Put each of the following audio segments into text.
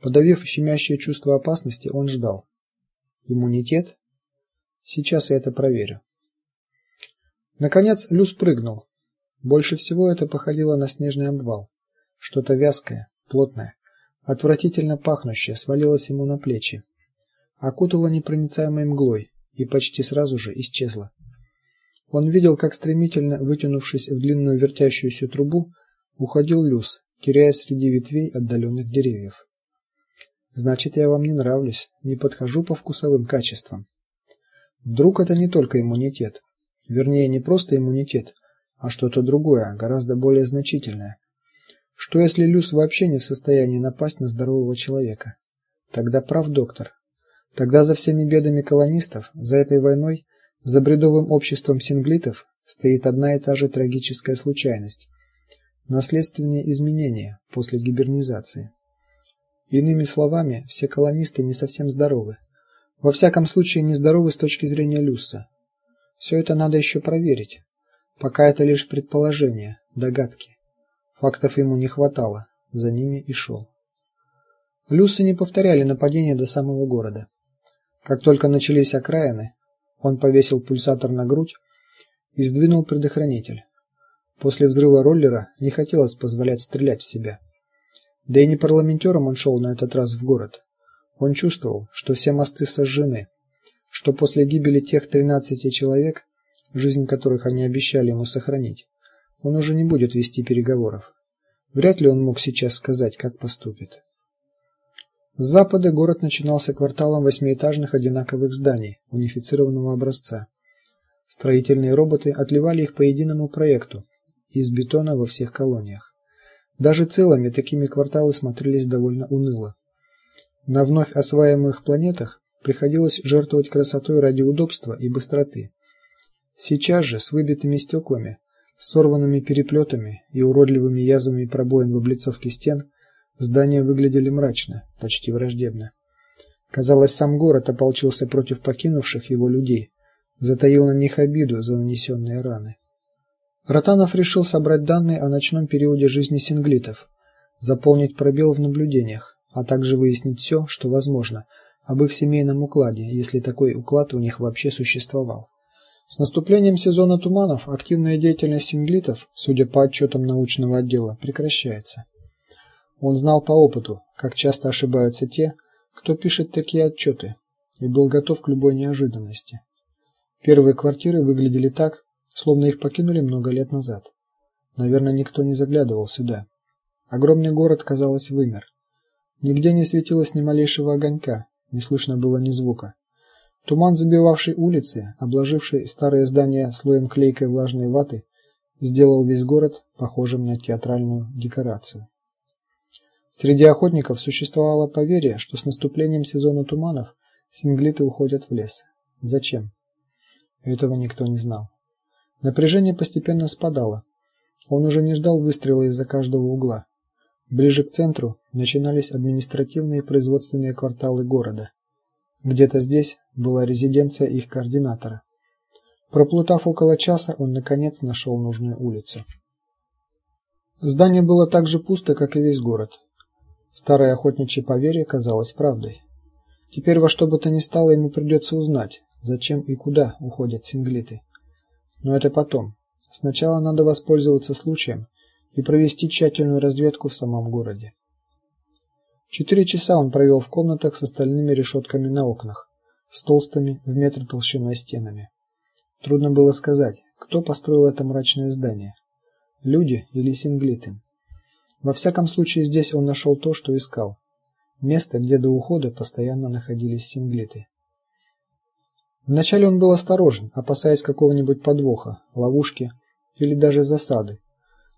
Подавив щемящее чувство опасности, он ждал. Иммунитет? Сейчас я это проверю. Наконец Люс прыгнул. Больше всего это походило на снежный обвал. Что-то вязкое, плотное, отвратительно пахнущее свалилось ему на плечи, окутало непроницаемой мглой и почти сразу же исчезло. Он видел, как стремительно вытянувшись в длинную вертящуюся трубу, уходил Люс, теряясь среди ветвей отдаленных деревьев. Значит, я вам не нравлюсь, не подхожу по вкусовым качествам. Вдруг это не только иммунитет, вернее, не просто иммунитет, а что-то другое, гораздо более значительное. Что если Люс вообще не в состоянии напасть на здорового человека? Тогда прав доктор. Тогда за всеми бедами колонистов, за этой войной, за бредовым обществом синглитов стоит одна и та же трагическая случайность наследственные изменения после гибернизации. Иными словами, все колонисты не совсем здоровы. Во всяком случае, не здоровы с точки зрения Люса. Все это надо еще проверить. Пока это лишь предположения, догадки. Фактов ему не хватало, за ними и шел. Люсы не повторяли нападения до самого города. Как только начались окраины, он повесил пульсатор на грудь и сдвинул предохранитель. После взрыва роллера не хотелось позволять стрелять в себя. Да и не парламентером он шел на этот раз в город. Он чувствовал, что все мосты сожжены, что после гибели тех 13 человек жизнь которых они обещали ему сохранить, он уже не будет вести переговоров. Вряд ли он мог сейчас сказать, как поступит. С запада город начинался кварталом восьмиэтажных одинаковых зданий унифицированного образца. Строительные роботы отливали их по единому проекту из бетона во всех колониях. Даже целыми такими кварталы смотрелись довольно уныло. На вновь осваиваемых планетах приходилось жертвовать красотой ради удобства и быстроты. Сейчас же с выбитыми стеклами, сорванными переплетами и уродливыми язвами пробоин в облицовке стен здания выглядели мрачно, почти враждебно. Казалось, сам город ополчился против покинувших его людей, затаил на них обиду за нанесенные раны. Ротанов решил собрать данные о ночном периоде жизни синглитов, заполнить пробел в наблюдениях, а также выяснить все, что возможно об их семейном укладе, если такой уклад у них вообще существовал. С наступлением сезона туманов активная деятельность синглитов, судя по отчетам научного отдела, прекращается. Он знал по опыту, как часто ошибаются те, кто пишет такие отчеты, и был готов к любой неожиданности. Первые квартиры выглядели так, словно их покинули много лет назад. Наверное, никто не заглядывал сюда. Огромный город, казалось, вымер. Нигде не светилось ни малейшего огонька, не слышно было ни звука. Туман, забивавший улицы, обложивший старые здания слоем клейкой влажной ваты, сделал весь город похожим на театральную декорацию. Среди охотников существовало поверье, что с наступлением сезона туманов синглиты уходят в лес. Зачем? Этого никто не знал. Напряжение постепенно спадало. Он уже не ждал выстрела из-за каждого угла. Ближе к центру начинались административные и производственные кварталы города. Где-то здесь была резиденция их координатора. Проплутав около часа, он наконец нашел нужную улицу. Здание было так же пусто, как и весь город. Старое охотничье поверье казалось правдой. Теперь во что бы то ни стало ему придется узнать, зачем и куда уходят синглиты. Но это потом. Сначала надо воспользоваться случаем и провести тщательную разведку в самом городе. Четыре часа он провел в комнатах с остальными решетками на окнах, с толстыми в метр толщиной стенами. Трудно было сказать, кто построил это мрачное здание: люди или синглиты. Во всяком случае, здесь он нашел то, что искал. Место, где до ухода постоянно находились синглиты. Вначале он был осторожен, опасаясь какого-нибудь подвоха, ловушки или даже засады.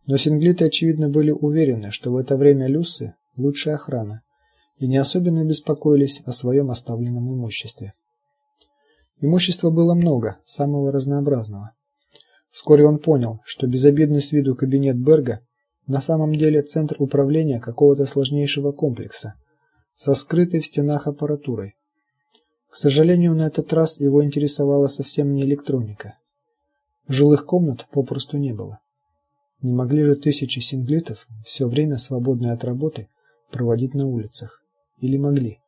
Но синглиты очевидно были уверены, что в это время люсы лучшая охрана, и не особенно беспокоились о своем оставленном имуществе. Имущества было много, самого разнообразного. Вскоре он понял, что безобидный с виду кабинет Берга на самом деле центр управления какого-то сложнейшего комплекса со скрытой в стенах аппаратурой. К сожалению, на этот раз его интересовала совсем не электроника. Жилых комнат попросту не было. Не могли же тысячи синглитов все время свободное от работы проводить на улицах Или могли?